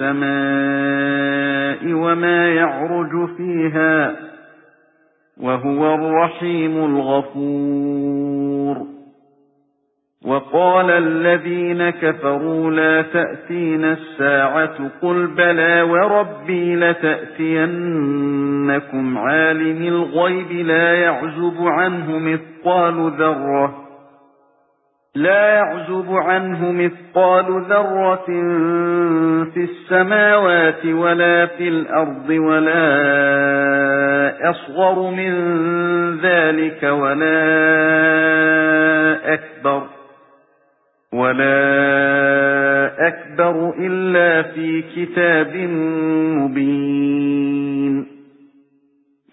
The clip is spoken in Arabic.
السماء وما يعرج فيها وهو الرحيم الغفور. وقال الذين كفروا لا تأتينا الساعة قل بلى وربي لتأتينكم عالم الغيب لا يعزب عنه مثقال ذرة لا يعزب عنه مثقال ذرة في السماوات ولا في الأرض ولا أصغر من ذلك ولا أكبر ولا أكبر إلا في كتاب مبين.